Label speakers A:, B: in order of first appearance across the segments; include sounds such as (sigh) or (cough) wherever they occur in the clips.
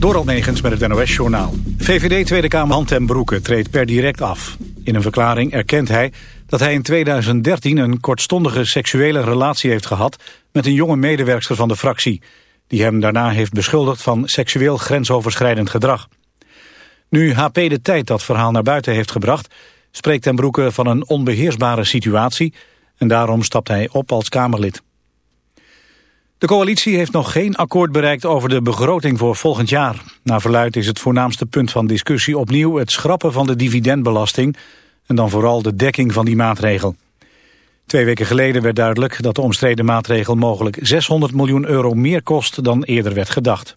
A: Door Negens met het NOS-journaal. VVD Tweede Kamer Hand en Broeke treedt per direct af. In een verklaring erkent hij dat hij in 2013 een kortstondige seksuele relatie heeft gehad met een jonge medewerkster van de fractie, die hem daarna heeft beschuldigd van seksueel grensoverschrijdend gedrag. Nu HP de Tijd dat verhaal naar buiten heeft gebracht, spreekt ten Broeke van een onbeheersbare situatie en daarom stapt hij op als Kamerlid. De coalitie heeft nog geen akkoord bereikt over de begroting voor volgend jaar. Na verluid is het voornaamste punt van discussie opnieuw het schrappen van de dividendbelasting en dan vooral de dekking van die maatregel. Twee weken geleden werd duidelijk dat de omstreden maatregel mogelijk 600 miljoen euro meer kost dan eerder werd gedacht.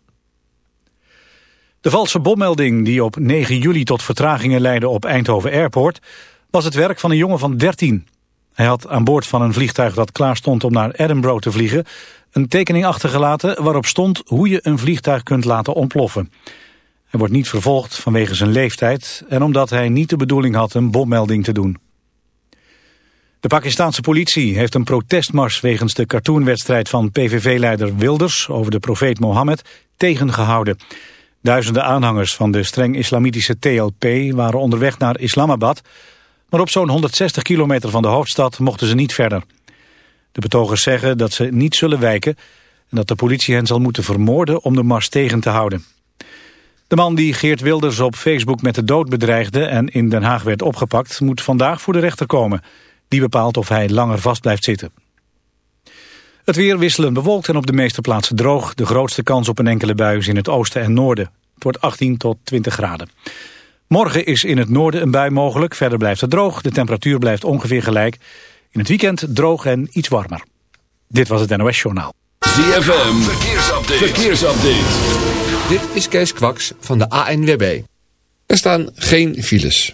A: De valse bommelding die op 9 juli tot vertragingen leidde op Eindhoven Airport was het werk van een jongen van 13. Hij had aan boord van een vliegtuig dat klaar stond om naar Edinburgh te vliegen een tekening achtergelaten waarop stond hoe je een vliegtuig kunt laten ontploffen. Hij wordt niet vervolgd vanwege zijn leeftijd en omdat hij niet de bedoeling had een bommelding te doen. De Pakistanse politie heeft een protestmars wegens de cartoonwedstrijd van PVV-leider Wilders over de profeet Mohammed tegengehouden. Duizenden aanhangers van de streng islamitische TLP waren onderweg naar Islamabad, maar op zo'n 160 kilometer van de hoofdstad mochten ze niet verder. De betogers zeggen dat ze niet zullen wijken en dat de politie hen zal moeten vermoorden om de mars tegen te houden. De man die Geert Wilders op Facebook met de dood bedreigde en in Den Haag werd opgepakt, moet vandaag voor de rechter komen. Die bepaalt of hij langer vast blijft zitten. Het weer wisselen bewolkt en op de meeste plaatsen droog. De grootste kans op een enkele bui is in het oosten en noorden. Het wordt 18 tot 20 graden. Morgen is in het noorden een bui mogelijk. Verder blijft het droog. De temperatuur blijft ongeveer gelijk. In het weekend droog en iets warmer. Dit was het NOS Journaal.
B: ZFM, verkeersupdate. verkeersupdate.
C: Dit is Kees Kwaks van de ANWB. Er staan geen files.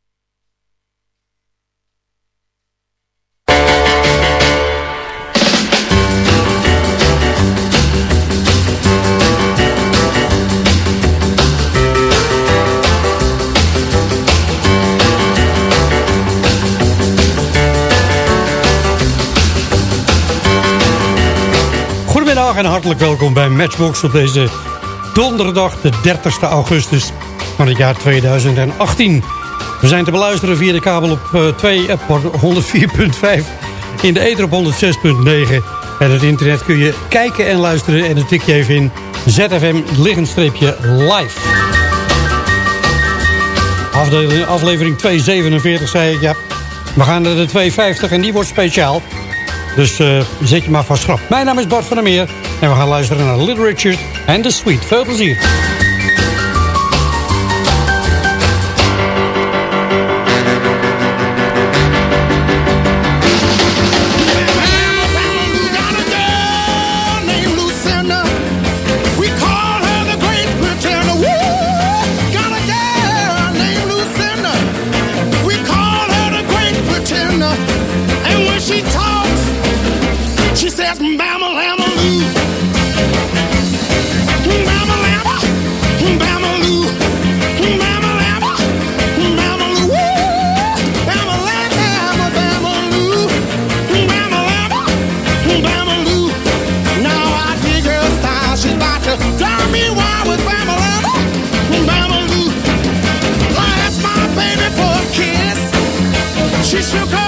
D: En hartelijk welkom bij Matchbox op deze donderdag de 30 augustus van het jaar 2018. We zijn te beluisteren via de kabel op 2, uh, 104.5, in de ether op 106.9. En het internet kun je kijken en luisteren en dan tik je even in ZFM liggenstreepje live. Afdeling, aflevering 247 zei ik, ja, we gaan naar de 250 en die wordt speciaal. Dus uh, zet je maar vast schrap. Mijn naam is Bart van der Meer en we gaan luisteren naar Little Richard en The Sweet. Veel plezier. wish you could.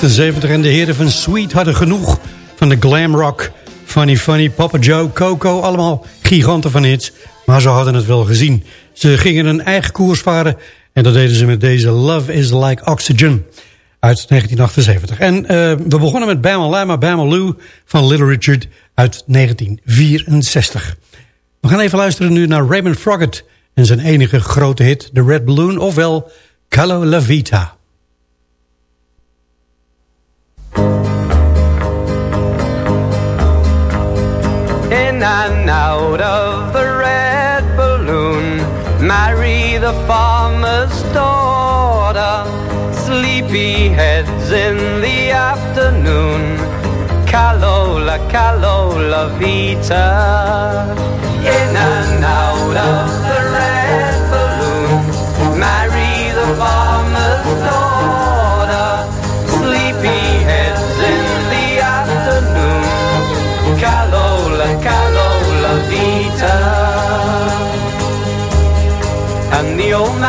D: 1978 en de heren van Sweet hadden genoeg van de glam rock. Funny Funny, Papa Joe, Coco, allemaal giganten van hits. Maar ze hadden het wel gezien. Ze gingen een eigen koers varen en dat deden ze met deze Love is Like Oxygen uit 1978. En uh, we begonnen met Bama Lama, Bama Lou van Little Richard uit 1964. We gaan even luisteren nu naar Raymond Froggatt en zijn enige grote hit, The Red Balloon, ofwel Calo La Vita.
E: In and out of the red balloon, marry the farmer's daughter. Sleepy heads in the afternoon, Calola, Calola Vita. In and out of the red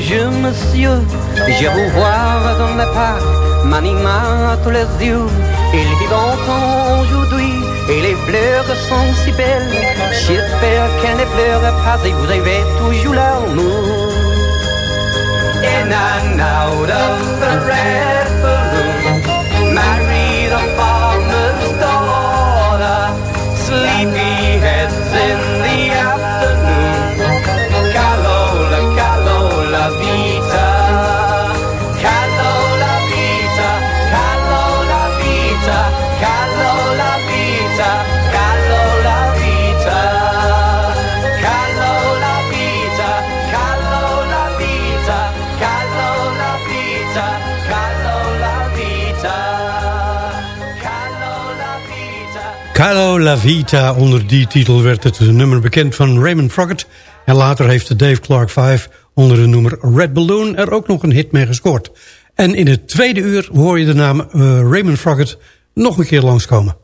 E: Bonjour monsieur, je vous vois dans le parc, m'animant tous les yeux. et les vivants aujourd'hui, et les fleurs sont si belles. J'espère qu'elle ne pleure pas et vous avez toujours l'amour. And
D: La Vita, onder die titel werd het nummer bekend van Raymond Froggatt. En later heeft Dave Clark 5 onder de nummer Red Balloon er ook nog een hit mee gescoord. En in het tweede uur hoor je de naam eh, Raymond Froggatt nog een keer langskomen.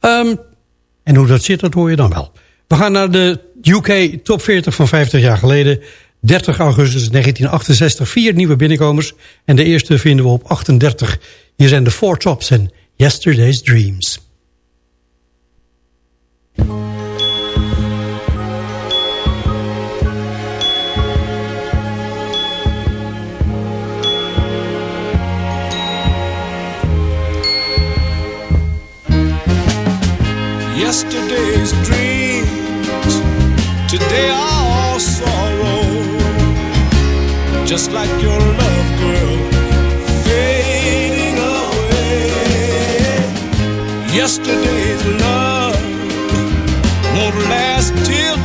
D: Ehm, en hoe dat zit, dat hoor je dan wel. We gaan naar de UK Top 40 van 50 jaar geleden. 30 augustus 1968, vier nieuwe binnenkomers. En de eerste vinden we op 38. Hier zijn de Four Tops en Yesterday's Dreams.
F: Yesterday's dreams. Today are all sorrow, just like your love, girl, fading away. Yesterday's love won't last till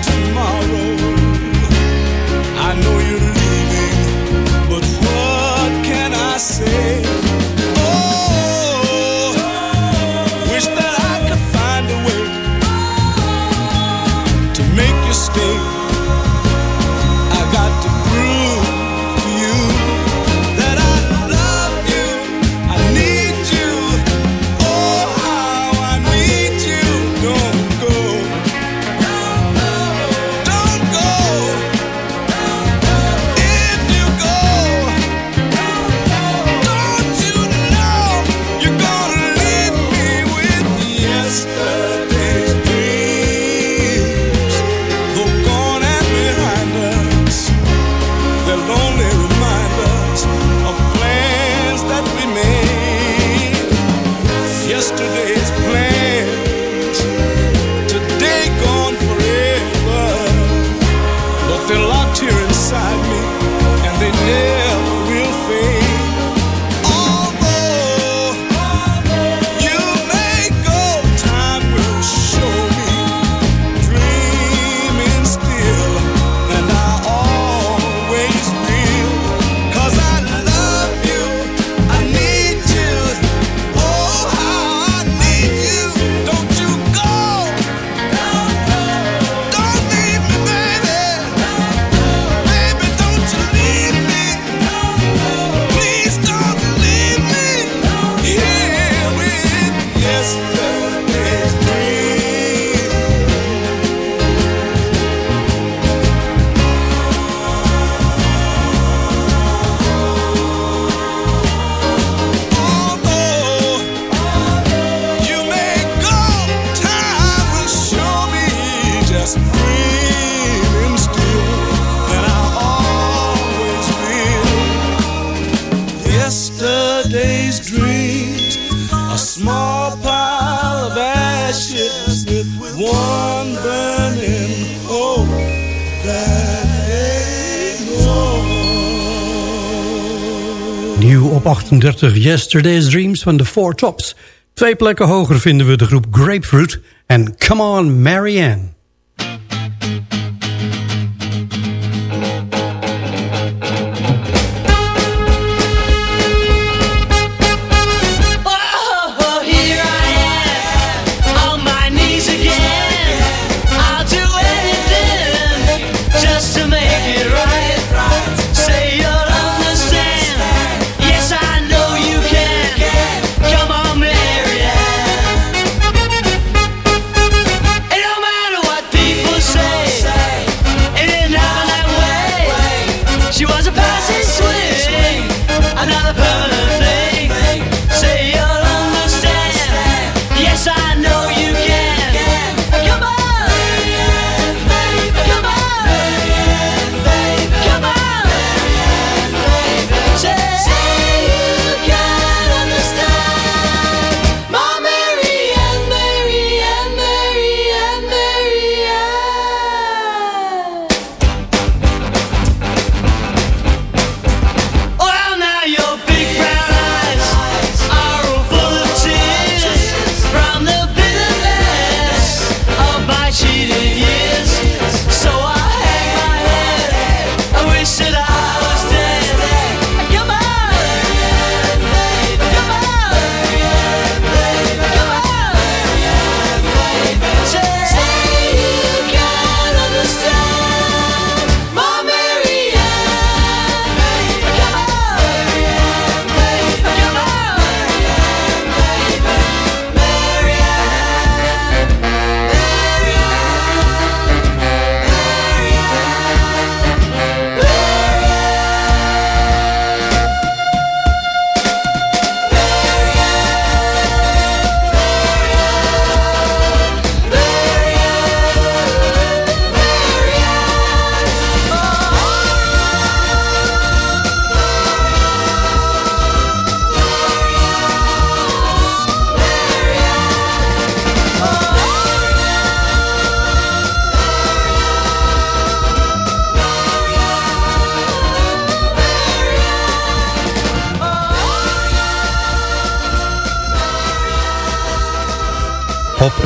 D: op 38 Yesterday's Dreams van de Four Tops. Twee plekken hoger vinden we de groep Grapefruit en Come On Marianne.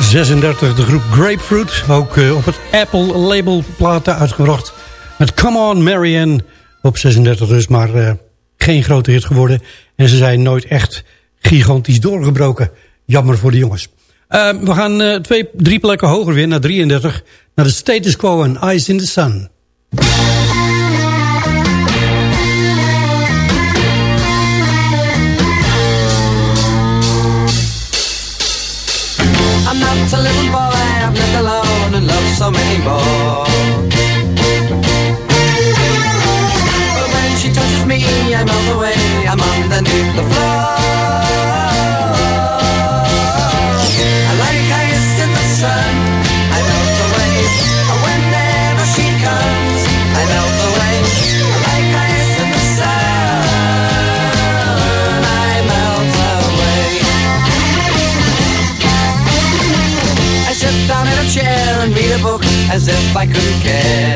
D: 36 de groep Grapefruit. Ook eh, op het Apple label platen uitgebracht. Met Come On Marianne op 36 dus. Maar eh, geen grote hit geworden. En ze zijn nooit echt gigantisch doorgebroken. Jammer voor de jongens. Eh, we gaan twee, drie plekken hoger weer naar 33. Naar de status quo en Eyes in the Sun.
G: I'm not a little boy, I've lived alone and loved so many more. But when she touches me, I melt away, I'm underneath the floor. like a cat.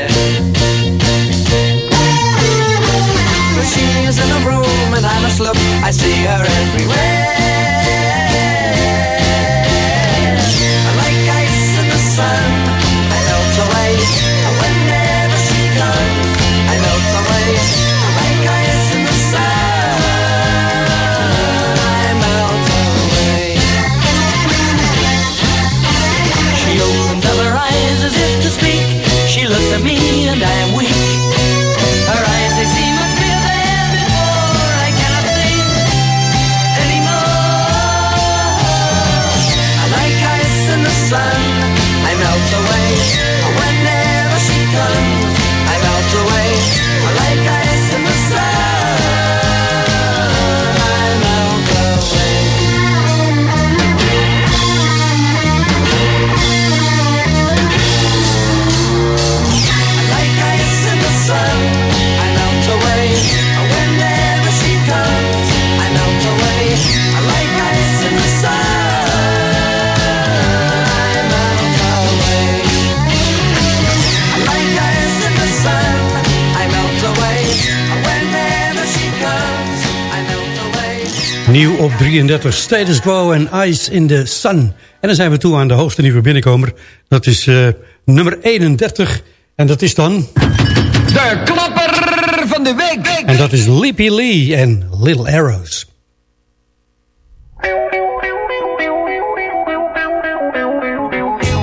D: Nieuw op 33, Status Quo en Ice in the Sun. En dan zijn we toe aan de hoogste nieuwe binnenkomer. Dat is eh, nummer 31. En dat is dan...
H: De klapper van de week.
D: En dat is Lippy Lee en Little Arrows.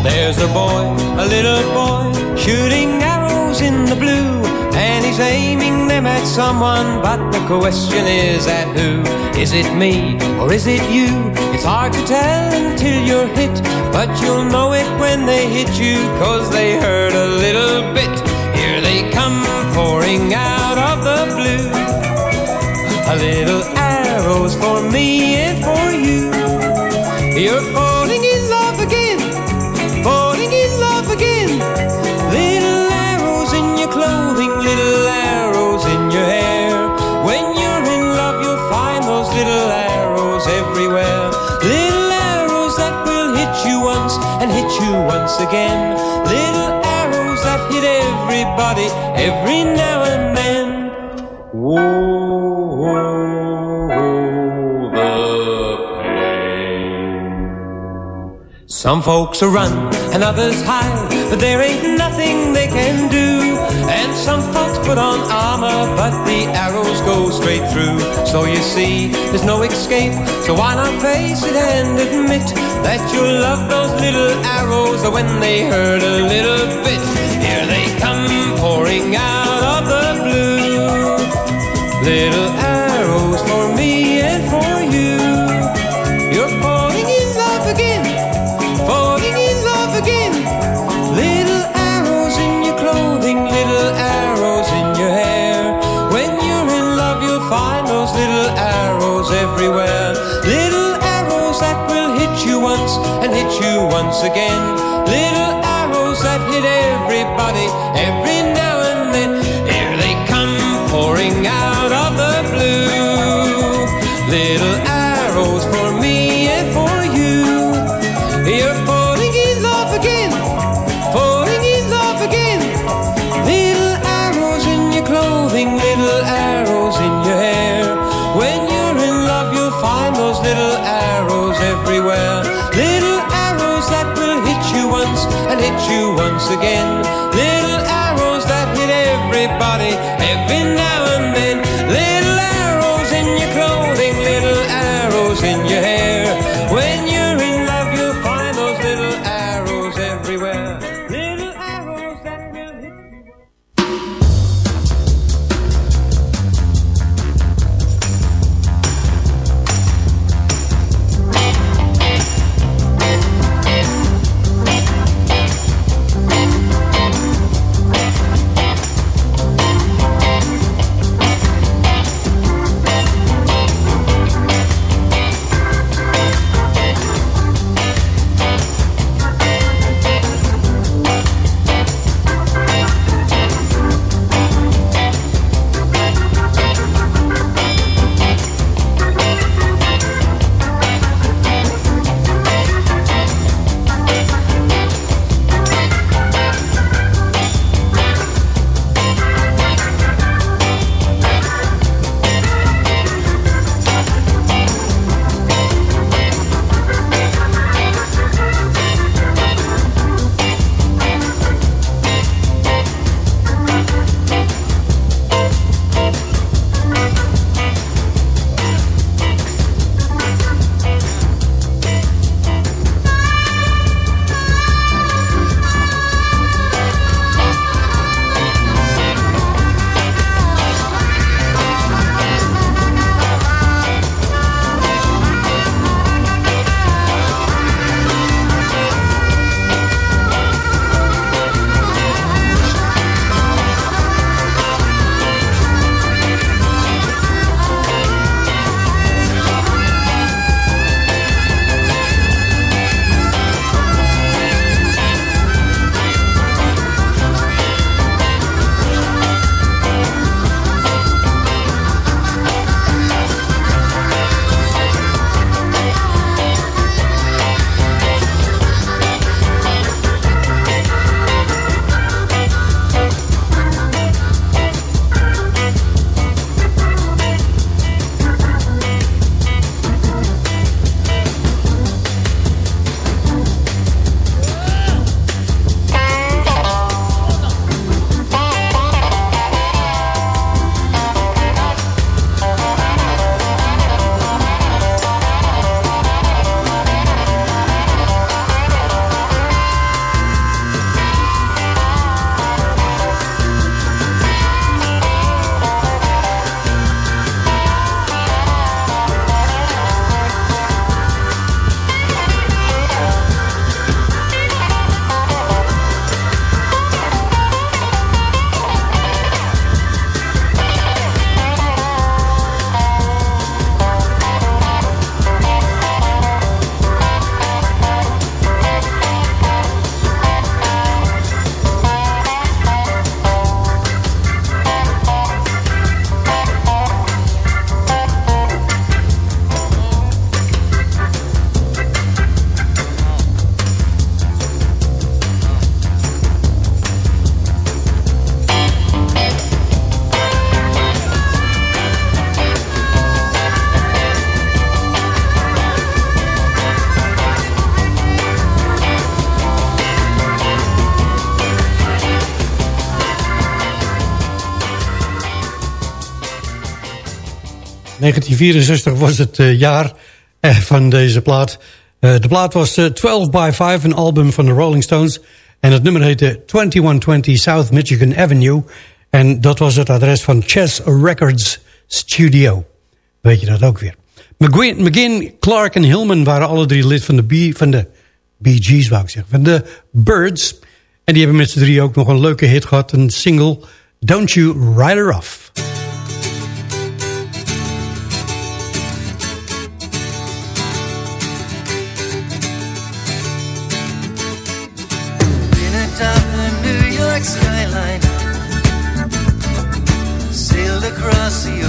I: There's a boy, a little boy, shooting arrows in the blue. He's aiming them at someone, but the question is at who? Is it me or is it you? It's hard to tell until you're hit, but you'll know it when they hit you, cause they hurt a little bit. Here they come pouring out of the blue. A little arrows for me and for you. You're everybody every now and then. Whoa, whoa, the pain. Some folks will run and others hide, but there ain't nothing they can do. And some folks put on armor, but the arrows go straight through. So you see, there's no escape. So why not face it and admit that you love those little arrows when they hurt a little bit? Pouring out of the blue. Little arrows for me and for you. You're falling in love again, falling in love again. Little arrows in your clothing, little arrows in your hair. When you're in love, you'll find those little arrows everywhere. Little arrows that will hit you once and hit you once again. Little arrows that hit everybody every
D: 1964 was het eh, jaar eh, van deze plaat. Eh, de plaat was eh, 12 by 5, een album van de Rolling Stones. En het nummer heette 2120 South Michigan Avenue. En dat was het adres van Chess Records Studio. Weet je dat ook weer. McGuinn, McGinn, Clark en Hillman waren alle drie lid van de, B, van de ik zeggen. Van de Birds. En die hebben met z'n drie ook nog een leuke hit gehad. Een single, Don't You Ride
J: Her Off. I see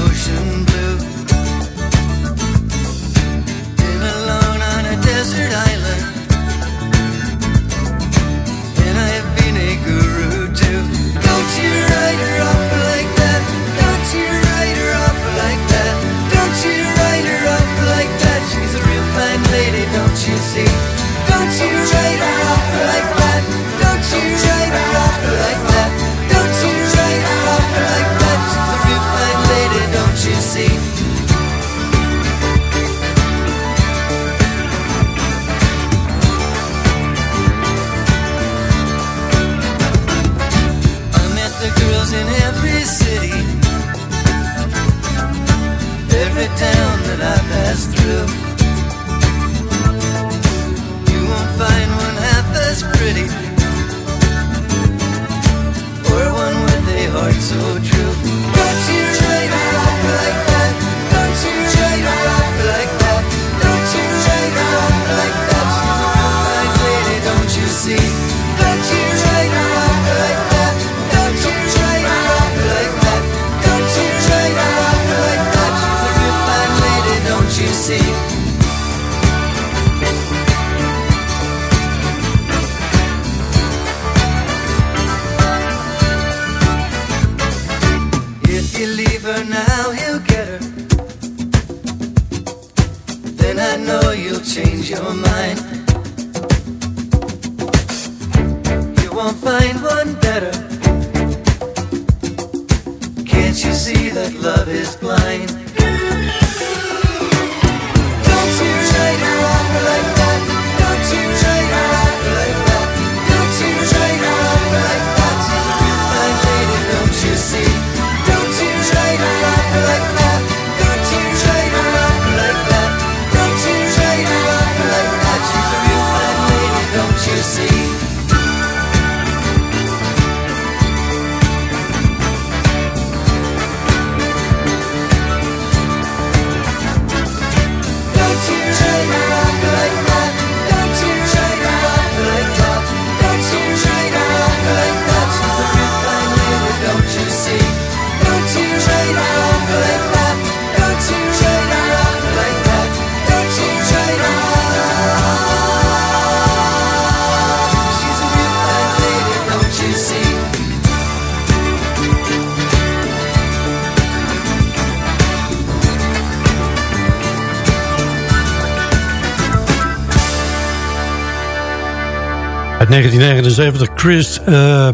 D: 1979 Chris, eh,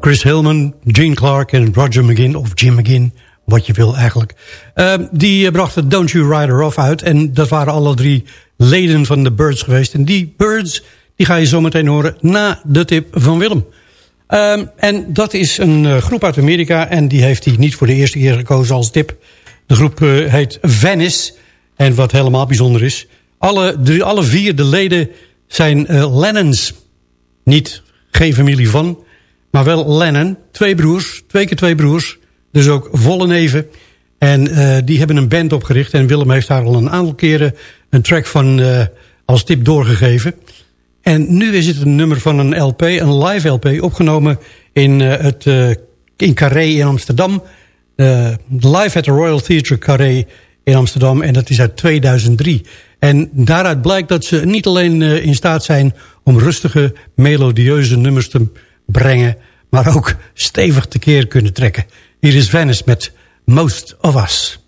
D: Chris Hillman, Gene Clark en Roger McGinn. Of Jim McGinn, wat je wil eigenlijk. Eh, die eh, brachten Don't You Ride Her Off uit. En dat waren alle drie leden van de Birds geweest. En die Birds die ga je zo meteen horen na de tip van Willem. Ehm, en dat is een groep uit Amerika. En die heeft hij niet voor de eerste keer gekozen als tip. De groep heet Venice. En wat helemaal bijzonder is... Alle, drie, alle vier de leden zijn Lennons. Niet, geen familie van, maar wel Lennon. Twee broers, twee keer twee broers. Dus ook volle neven. En eh, die hebben een band opgericht. En Willem heeft daar al een aantal keren een track van eh, als tip doorgegeven. En nu is het een nummer van een LP, een live LP, opgenomen in, eh, het, in Carré in Amsterdam. Live at the Royal Theatre Carré in Amsterdam. En dat is uit 2003. En daaruit blijkt dat ze niet alleen eh, in staat zijn om rustige, melodieuze nummers te brengen, maar ook stevig tekeer kunnen trekken. Hier is Venice met Most of Us.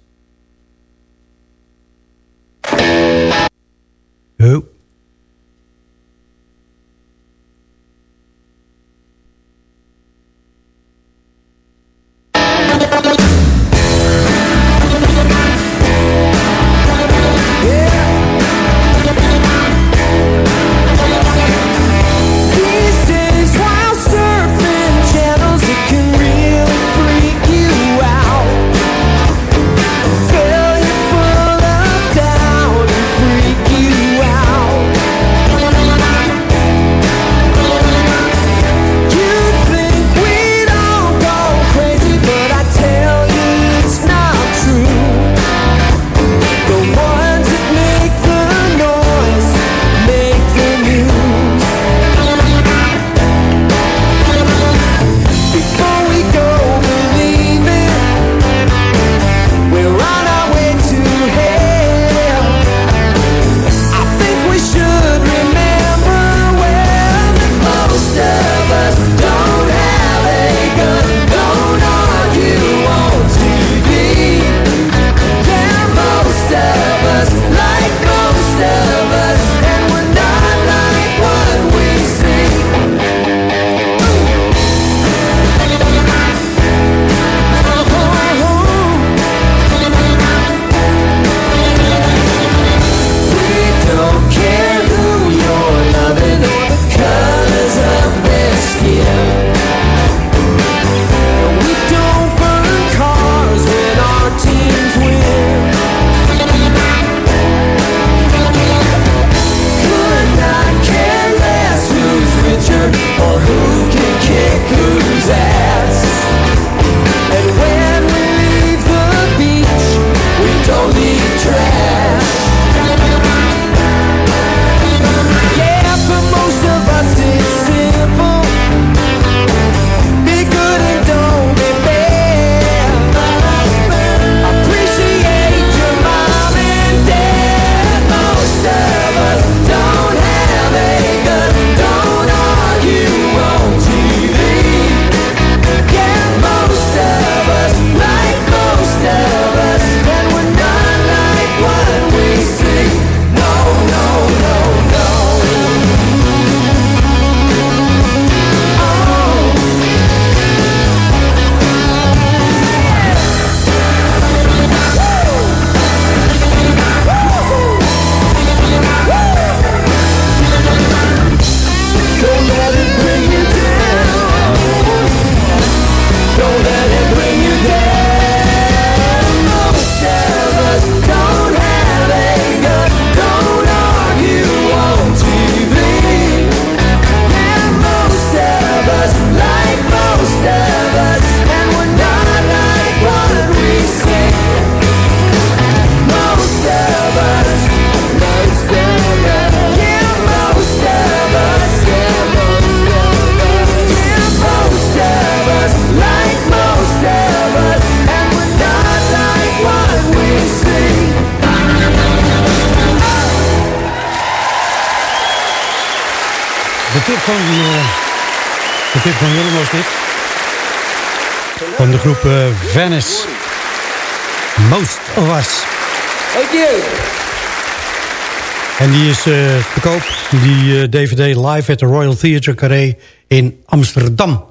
D: Die eh, DVD live at the Royal Theatre Carré in Amsterdam.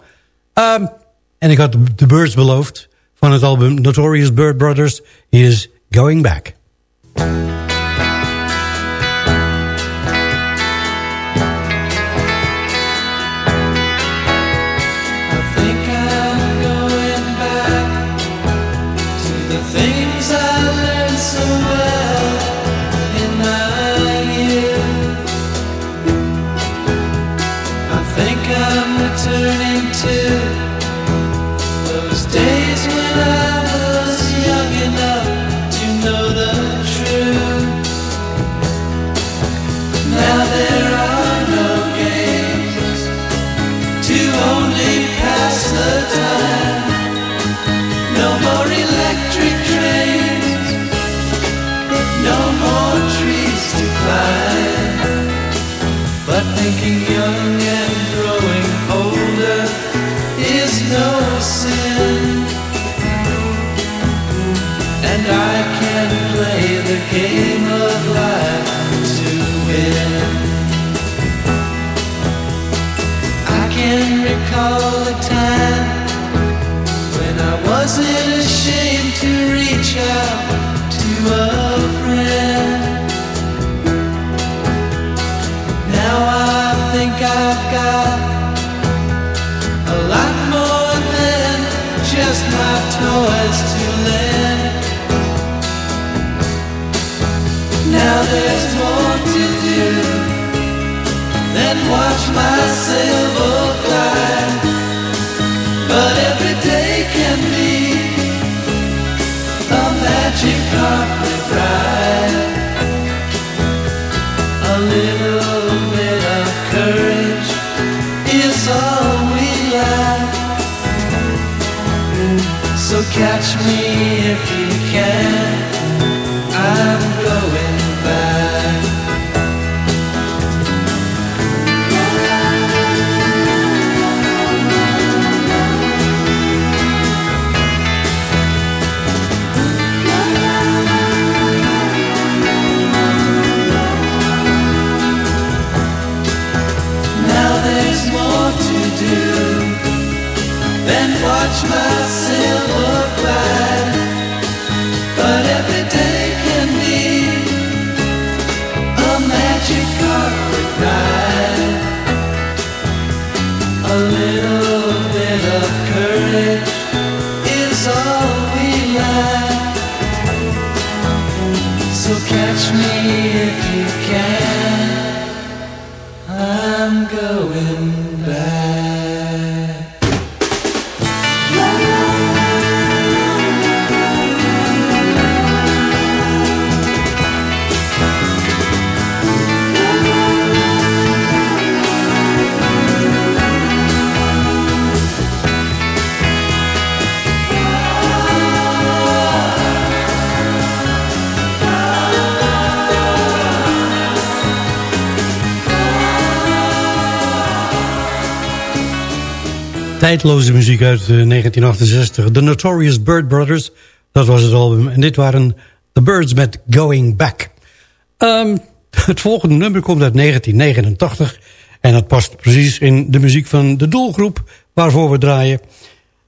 D: Ehm, en ik had de Birds beloofd van het album Notorious Bird Brothers. Is Going Back.
F: Little
D: Tijdloze muziek uit eh, 1968. The Notorious Bird Brothers, dat was het album. En dit waren The Birds met Going Back. Ehm, (laughs) het volgende nummer komt uit 1989. En dat past precies in de muziek van de doelgroep waarvoor we draaien.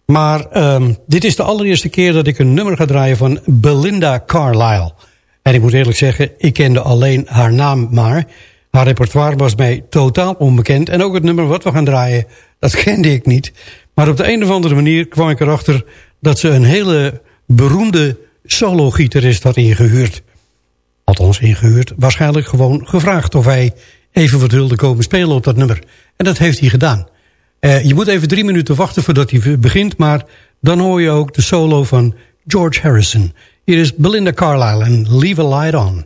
D: Maar ehm, dit is de allereerste keer dat ik een nummer ga draaien van Belinda Carlisle. En ik moet eerlijk zeggen, ik kende alleen haar naam maar. Haar repertoire was mij totaal onbekend. En ook het nummer wat we gaan draaien, dat (laughs) kende ik niet. Maar op de een of andere manier kwam ik erachter... dat ze een hele beroemde solo-gitarist had ingehuurd. Althans ingehuurd, waarschijnlijk gewoon gevraagd... of hij even wat wilde komen spelen op dat nummer. En dat heeft hij gedaan. Eh, je moet even drie minuten wachten voordat hij begint... maar dan hoor je ook de solo van George Harrison. Hier is Belinda Carlisle en Leave a Light On.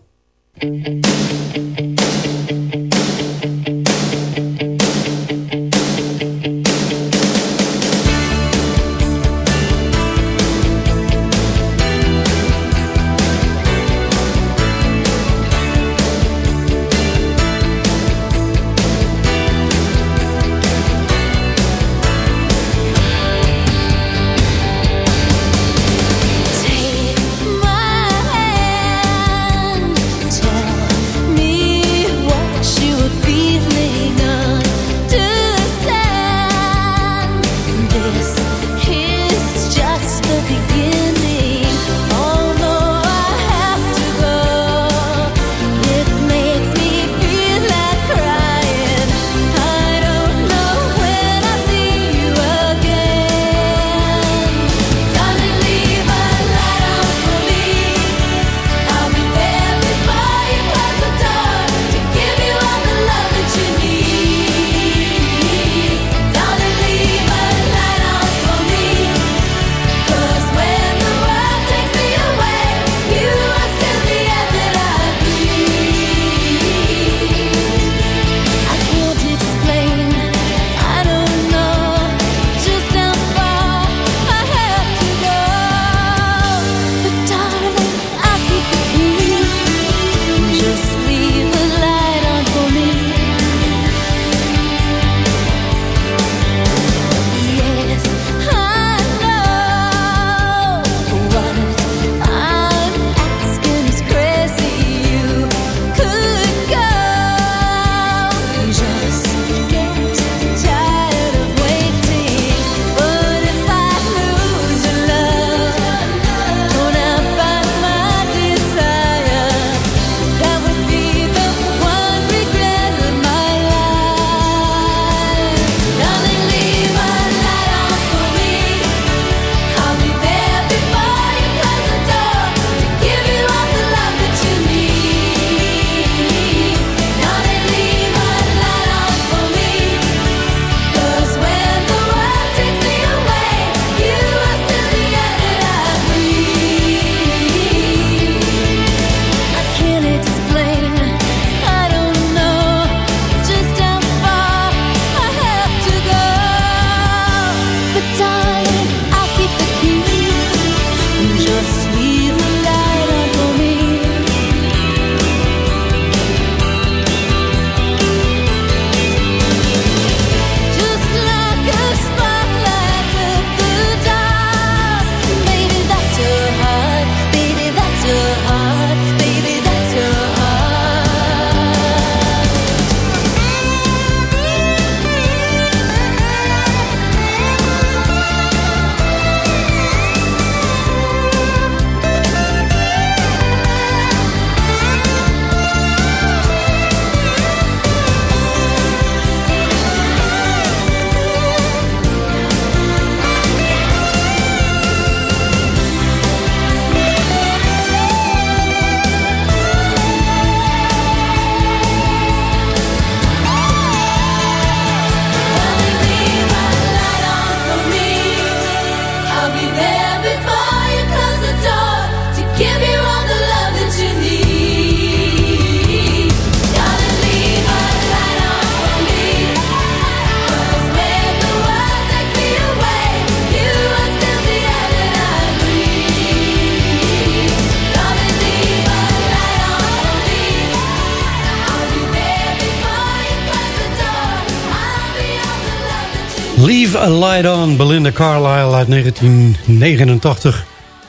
D: Light On, Belinda Carlisle uit 1989.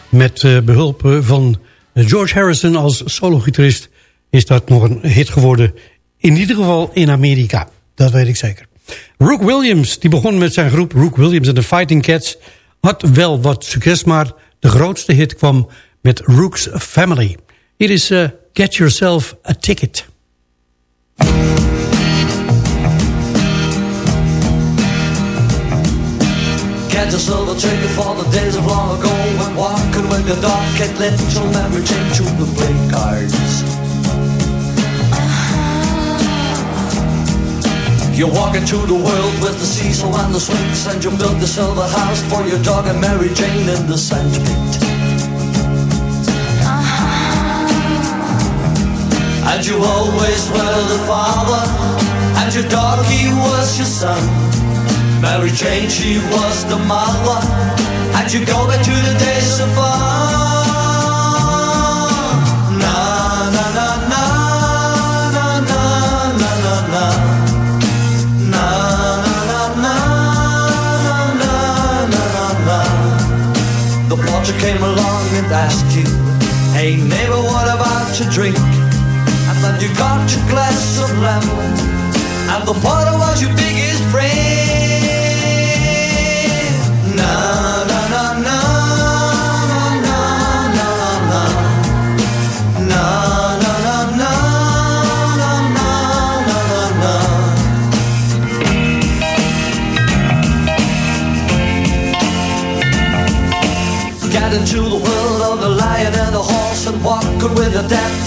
D: Met eh, behulp eh, van George Harrison als solo-gitarist... is dat nog een hit geworden. In ieder geval in Amerika. Dat weet ik zeker. Rook Williams, die begon met zijn groep Rook Williams en de Fighting Cats... had wel wat succes, maar de grootste hit kwam met Rook's Family. Hier is eh, Get Yourself a Ticket.
G: A ticket for the days of long ago. When walking with the dog can't let your memory change to the play cards. Uh-huh. You're walking through the world with the cecil and the swings And you built the silver house for your dog and Mary Jane in the sandpit uh-huh. And you always were the father And your dog, he was your son Mary Jane, she was the mother And you go back to the days of fun Na, na, na, na Na, na, na, na, na Na, na, na, na The porter came along and asked you Hey neighbor, what about your drink? And then you got your glass of lemon And the porter was your biggest friend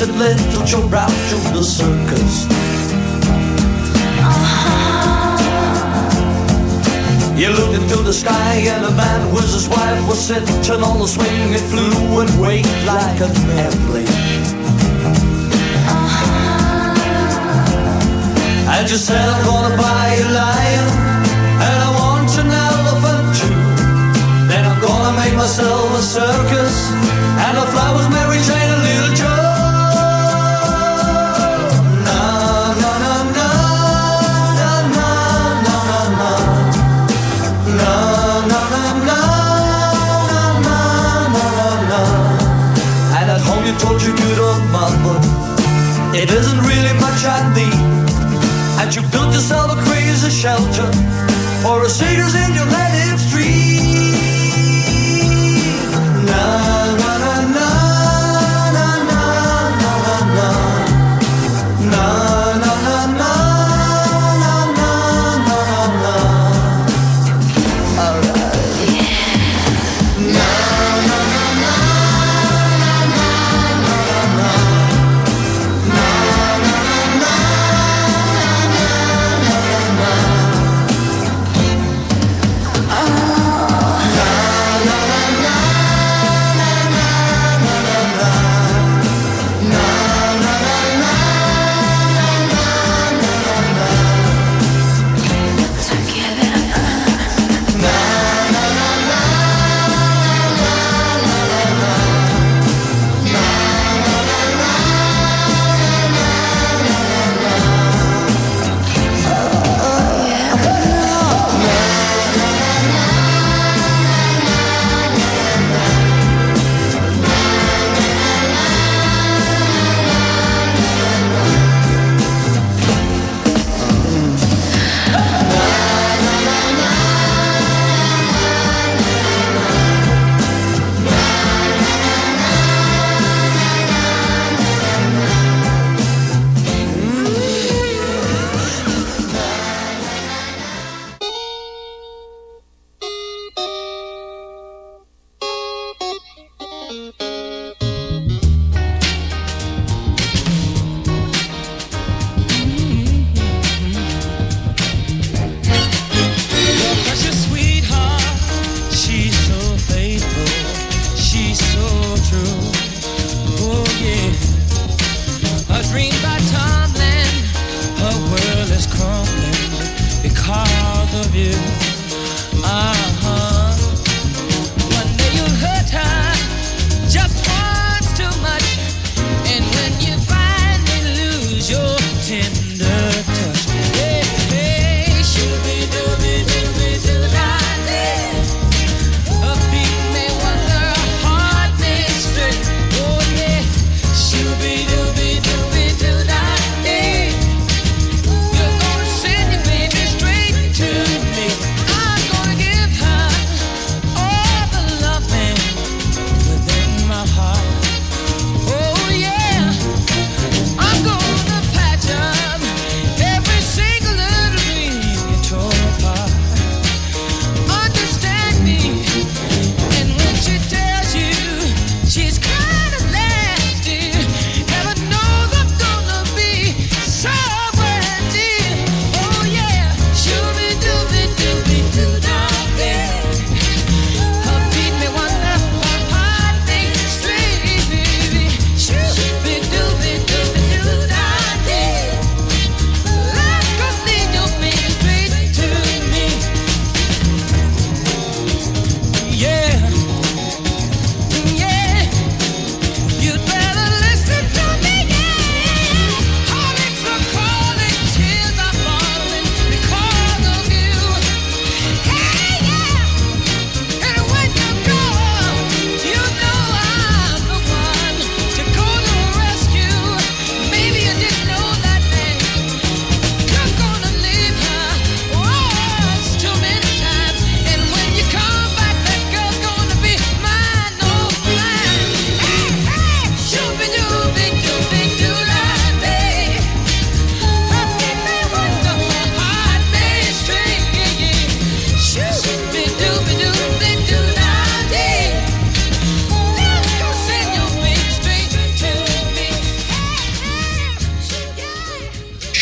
G: and little jump out to the circus. Uh-huh. You looked into the sky and a man with his wife was sitting on the swing. It flew and waved like an airplane uh-huh. And you said I'm gonna buy a lion And I want an elephant too. Then I'm gonna make myself a circus And the flowers Mary Jane It isn't really much I need and you built yourself a crazy shelter for a seekers in your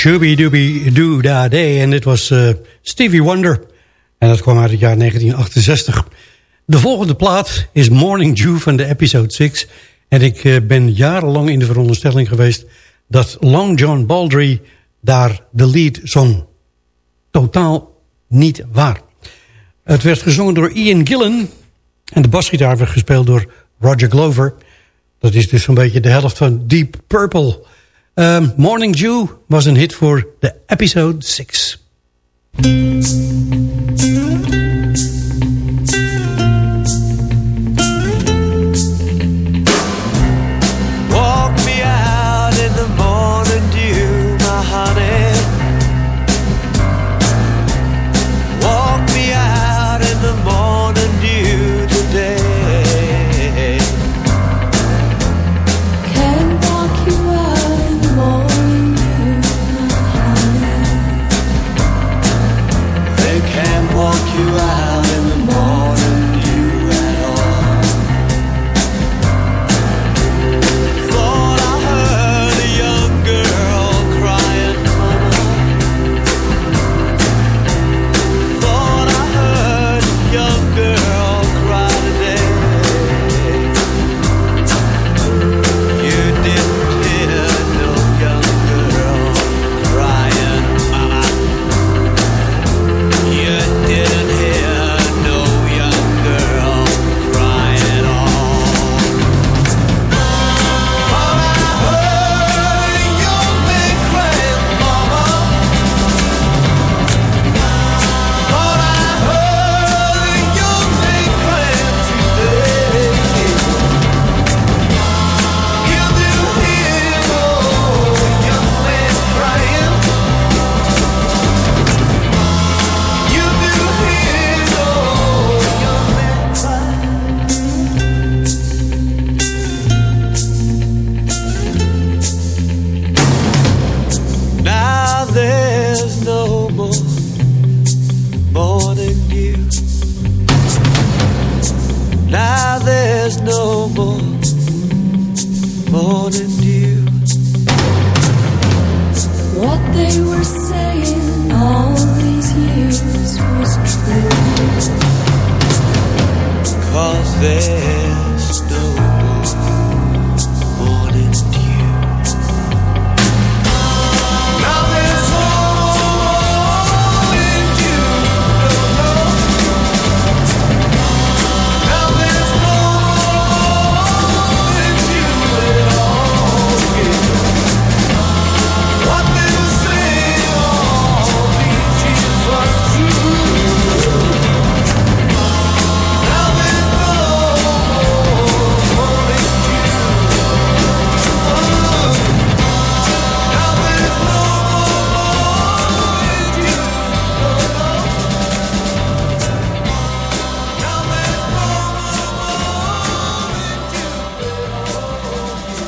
G: Shooby Dooby Doo Da Day. En dit was eh, Stevie Wonder. En dat kwam uit het jaar 1968. De volgende plaat is Morning Dew van de episode 6. En ik eh, ben jarenlang in de veronderstelling geweest... dat Long John Baldry daar de lead zong. Totaal niet waar. Het werd gezongen door Ian Gillan. En de basgitaar werd gespeeld door Roger Glover. Dat is dus zo'n beetje de helft van Deep Purple... Um, Morning Dew was een hit voor de episode 6.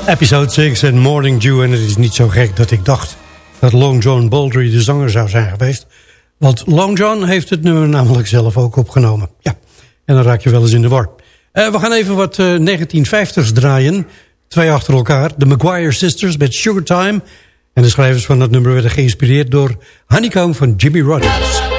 G: Episode 6 en Morning Dew. En het is niet zo gek dat ik dacht dat Long John Baldry de zanger zou zijn geweest. Want Long John heeft het nummer namelijk zelf ook opgenomen. Ja, en dan raak je wel eens in de war. Eh, we gaan even wat eh, 1950s draaien. Twee achter elkaar. De Maguire Sisters met Sugar Time. En de schrijvers van dat nummer werden geïnspireerd door Honeycomb van Jimmy Rogers.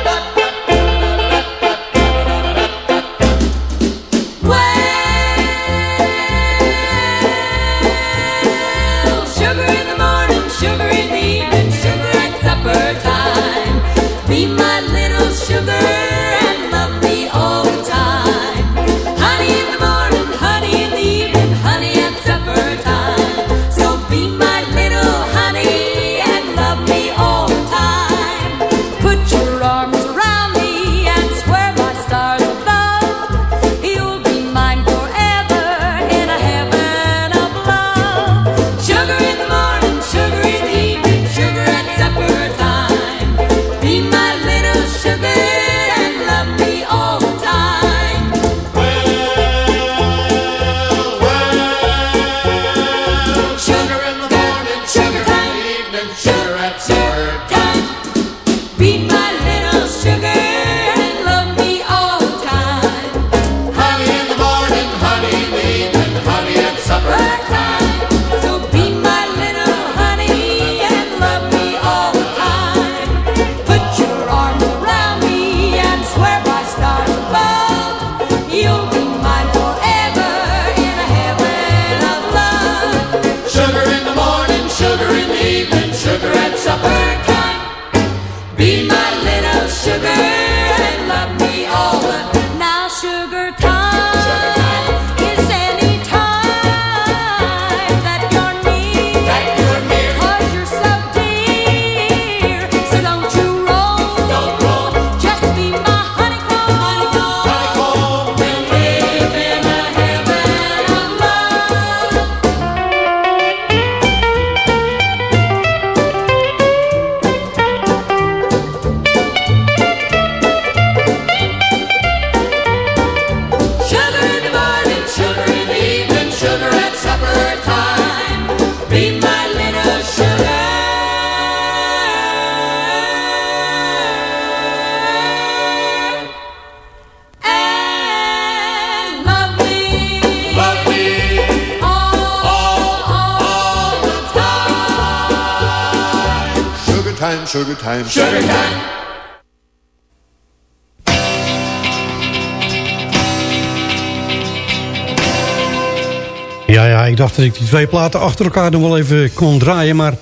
D: Ja, ja, ik dacht dat ik die twee platen achter elkaar nog wel even kon draaien... maar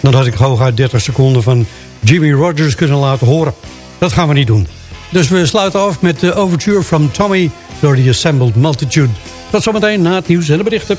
D: dan had ik hooguit 30 seconden van Jimmy Rogers kunnen laten horen. Dat gaan we niet doen. Dus we sluiten af met de Overture from Tommy door The Assembled Multitude. Tot zometeen na het nieuws en de berichten.